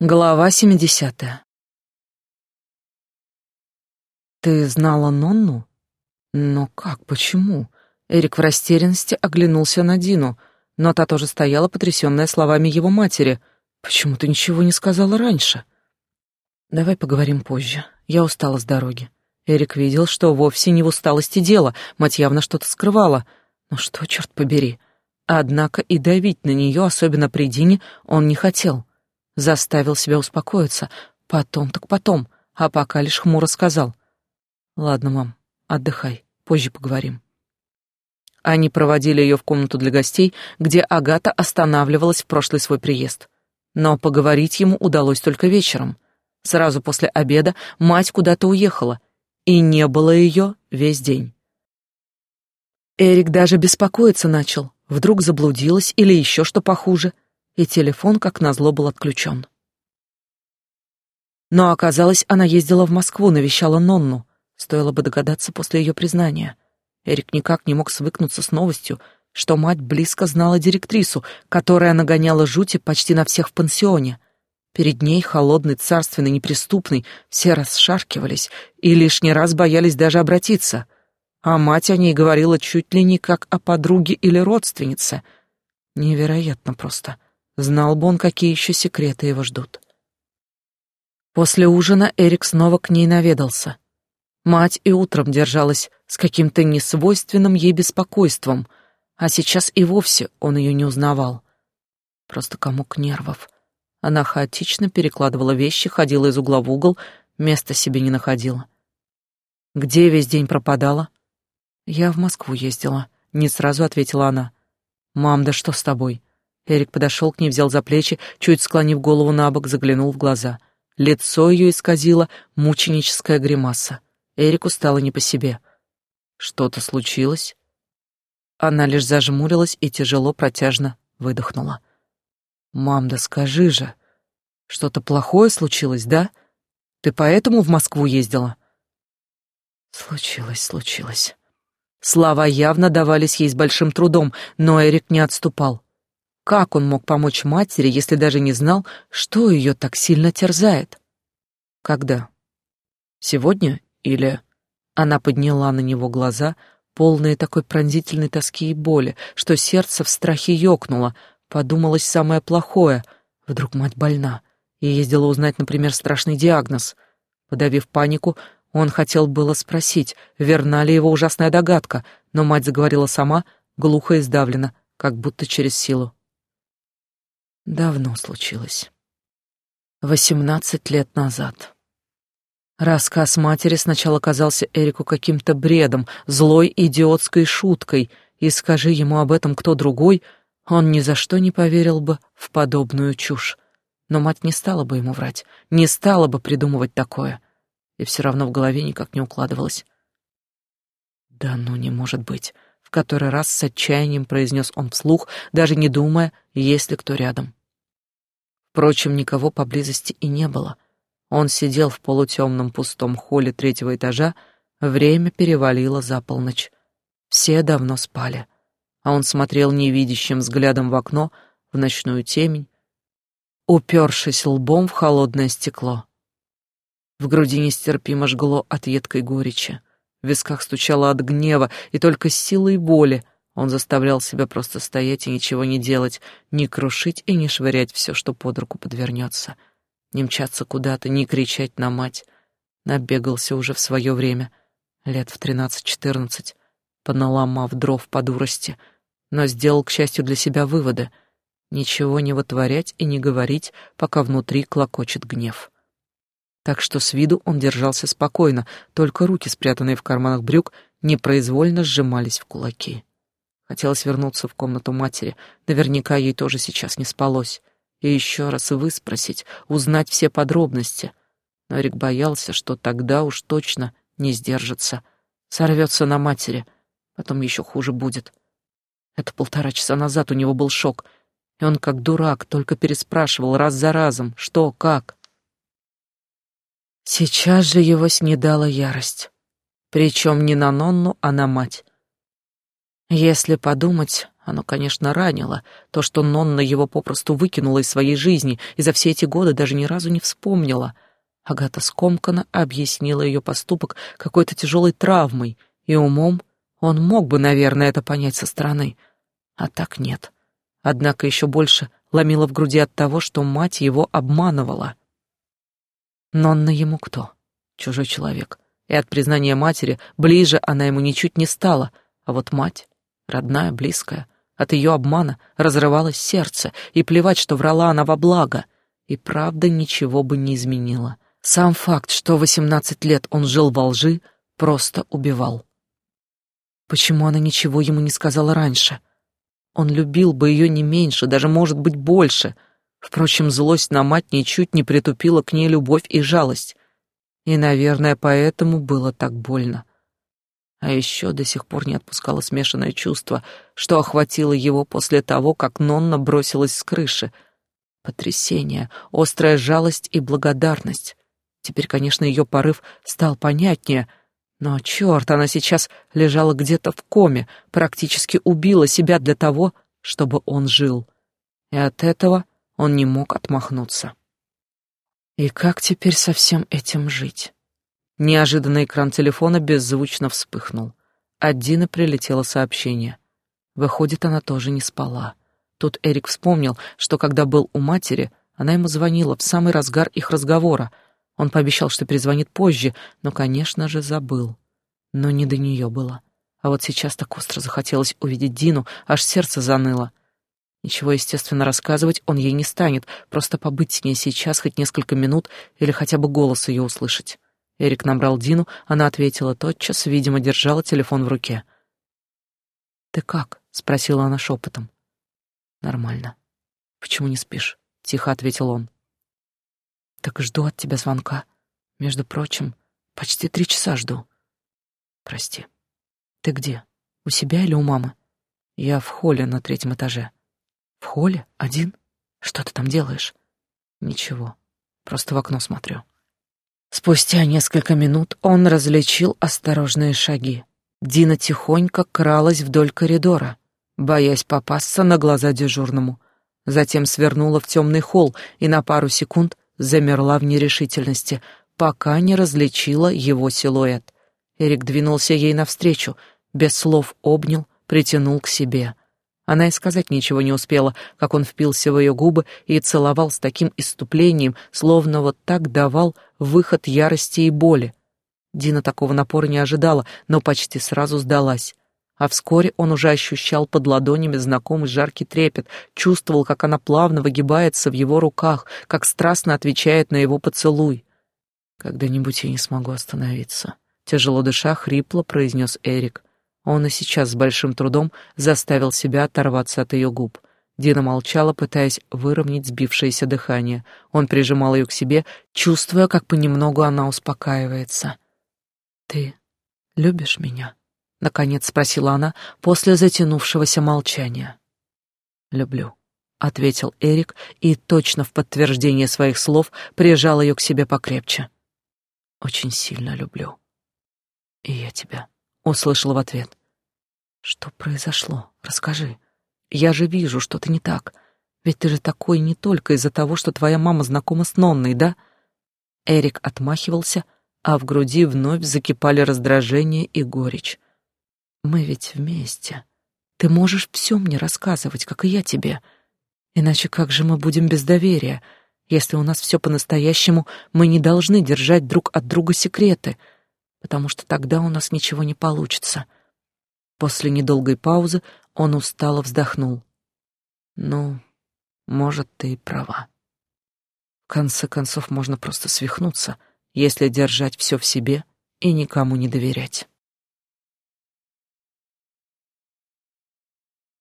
Глава 70. Ты знала Нонну? Но как, почему? Эрик в растерянности оглянулся на Дину, но та тоже стояла, потрясённая словами его матери. Почему ты ничего не сказала раньше? Давай поговорим позже. Я устала с дороги. Эрик видел, что вовсе не в усталости дело, мать явно что-то скрывала. Но что, черт побери? Однако и давить на неё, особенно при Дине, он не хотел. Заставил себя успокоиться. Потом так потом, а пока лишь хмуро сказал. «Ладно, мам, отдыхай, позже поговорим». Они проводили ее в комнату для гостей, где Агата останавливалась в прошлый свой приезд. Но поговорить ему удалось только вечером. Сразу после обеда мать куда-то уехала, и не было ее весь день. Эрик даже беспокоиться начал. Вдруг заблудилась или еще что похуже — и телефон, как назло, был отключен. Но оказалось, она ездила в Москву, навещала Нонну. Стоило бы догадаться после ее признания. Эрик никак не мог свыкнуться с новостью, что мать близко знала директрису, которая нагоняла жути почти на всех в пансионе. Перед ней, холодный, царственный, неприступный, все расшаркивались и лишний раз боялись даже обратиться. А мать о ней говорила чуть ли не как о подруге или родственнице. Невероятно просто. — Знал бы он, какие еще секреты его ждут. После ужина Эрик снова к ней наведался. Мать и утром держалась с каким-то несвойственным ей беспокойством, а сейчас и вовсе он ее не узнавал. Просто комок нервов. Она хаотично перекладывала вещи, ходила из угла в угол, места себе не находила. «Где весь день пропадала?» «Я в Москву ездила», — не сразу ответила она. «Мам, да что с тобой?» Эрик подошел к ней, взял за плечи, чуть склонив голову на бок, заглянул в глаза. Лицо ее исказило мученическая гримаса. Эрику стало не по себе. Что-то случилось? Она лишь зажмурилась и тяжело протяжно выдохнула. «Мам, да скажи же, что-то плохое случилось, да? Ты поэтому в Москву ездила?» «Случилось, случилось». Слова явно давались ей с большим трудом, но Эрик не отступал. Как он мог помочь матери, если даже не знал, что ее так сильно терзает? Когда? Сегодня или... Она подняла на него глаза, полные такой пронзительной тоски и боли, что сердце в страхе ёкнуло, подумалось самое плохое. Вдруг мать больна и ездила узнать, например, страшный диагноз. Подавив панику, он хотел было спросить, верна ли его ужасная догадка, но мать заговорила сама, глухо и сдавленно, как будто через силу. Давно случилось. Восемнадцать лет назад. Рассказ матери сначала казался Эрику каким-то бредом, злой идиотской шуткой, и скажи ему об этом кто другой, он ни за что не поверил бы в подобную чушь. Но мать не стала бы ему врать, не стала бы придумывать такое, и все равно в голове никак не укладывалось. «Да ну не может быть!» — в который раз с отчаянием произнес он вслух, даже не думая, есть ли кто рядом. Впрочем, никого поблизости и не было. Он сидел в полутемном пустом холле третьего этажа, время перевалило за полночь. Все давно спали, а он смотрел невидящим взглядом в окно, в ночную темень, упершись лбом в холодное стекло. В груди нестерпимо жгло от едкой горечи, в висках стучало от гнева, и только силой воли — он заставлял себя просто стоять и ничего не делать, не крушить и не швырять все, что под руку подвернется, не мчаться куда-то, не кричать на мать. Набегался уже в свое время, лет в тринадцать-четырнадцать, поналомав дров по дурости, но сделал, к счастью для себя, выводы — ничего не вытворять и не говорить, пока внутри клокочет гнев. Так что с виду он держался спокойно, только руки, спрятанные в карманах брюк, непроизвольно сжимались в кулаки. Хотелось вернуться в комнату матери. Наверняка ей тоже сейчас не спалось. И еще раз выспросить, узнать все подробности. Но Эрик боялся, что тогда уж точно не сдержится. Сорвется на матери. Потом еще хуже будет. Это полтора часа назад у него был шок. И он, как дурак, только переспрашивал раз за разом, что, как. Сейчас же его снедала ярость. Причем не на Нонну, а на мать. Если подумать, Оно, конечно, ранило, то, что Нонна его попросту выкинула из своей жизни и за все эти годы даже ни разу не вспомнила. Агата скомканно объяснила ее поступок какой-то тяжелой травмой, и умом он мог бы, наверное, это понять со стороны. А так нет. Однако еще больше ломило в груди от того, что мать его обманывала. Нонна ему кто? Чужой человек. И от признания матери ближе она ему ничуть не стала, а вот мать, родная, близкая — от ее обмана разрывалось сердце, и плевать, что врала она во благо. И правда ничего бы не изменила. Сам факт, что восемнадцать лет он жил во лжи, просто убивал. Почему она ничего ему не сказала раньше? Он любил бы ее не меньше, даже, может быть, больше. Впрочем, злость на мать ничуть не притупила к ней любовь и жалость. И, наверное, поэтому было так больно. А еще до сих пор не отпускало смешанное чувство, что охватило его после того, как Нонна бросилась с крыши. Потрясение, острая жалость и благодарность. Теперь, конечно, ее порыв стал понятнее, но, черт, она сейчас лежала где-то в коме, практически убила себя для того, чтобы он жил. И от этого он не мог отмахнуться. И как теперь со всем этим жить? Неожиданно экран телефона беззвучно вспыхнул. От Дины прилетело сообщение. Выходит, она тоже не спала. Тут Эрик вспомнил, что когда был у матери, она ему звонила в самый разгар их разговора. Он пообещал, что перезвонит позже, но, конечно же, забыл. Но не до нее было. А вот сейчас так остро захотелось увидеть Дину, аж сердце заныло. Ничего, естественно, рассказывать он ей не станет, просто побыть с ней сейчас хоть несколько минут или хотя бы голос ее услышать. Эрик набрал Дину, она ответила тотчас, видимо, держала телефон в руке. «Ты как?» — спросила она шепотом. «Нормально. Почему не спишь?» — тихо ответил он. «Так жду от тебя звонка. Между прочим, почти три часа жду». «Прости. Ты где? У себя или у мамы?» «Я в холле на третьем этаже». «В холле? Один? Что ты там делаешь?» «Ничего. Просто в окно смотрю». Спустя несколько минут он различил осторожные шаги. Дина тихонько кралась вдоль коридора, боясь попасться на глаза дежурному. Затем свернула в темный холл и на пару секунд замерла в нерешительности, пока не различила его силуэт. Эрик двинулся ей навстречу, без слов обнял, притянул к себе. Она и сказать ничего не успела, как он впился в ее губы и целовал с таким иступлением, словно вот так давал выход ярости и боли. Дина такого напора не ожидала, но почти сразу сдалась. А вскоре он уже ощущал под ладонями знакомый жаркий трепет, чувствовал, как она плавно выгибается в его руках, как страстно отвечает на его поцелуй. «Когда-нибудь я не смогу остановиться», — тяжело дыша, хрипло произнес Эрик. Он и сейчас с большим трудом заставил себя оторваться от ее губ. Дина молчала, пытаясь выровнять сбившееся дыхание. Он прижимал ее к себе, чувствуя, как понемногу она успокаивается. «Ты любишь меня?» — наконец спросила она после затянувшегося молчания. «Люблю», — ответил Эрик и точно в подтверждение своих слов прижал ее к себе покрепче. «Очень сильно люблю. И я тебя», — услышала в ответ. Что произошло? Расскажи. Я же вижу, что-то не так. Ведь ты же такой не только из-за того, что твоя мама знакома с Нонной, да? Эрик отмахивался, а в груди вновь закипали раздражение и горечь. Мы ведь вместе. Ты можешь все мне рассказывать, как и я тебе. Иначе как же мы будем без доверия? Если у нас все по-настоящему, мы не должны держать друг от друга секреты, потому что тогда у нас ничего не получится. — После недолгой паузы он устало вздохнул. «Ну, может, ты и права. В конце концов, можно просто свихнуться, если держать все в себе и никому не доверять».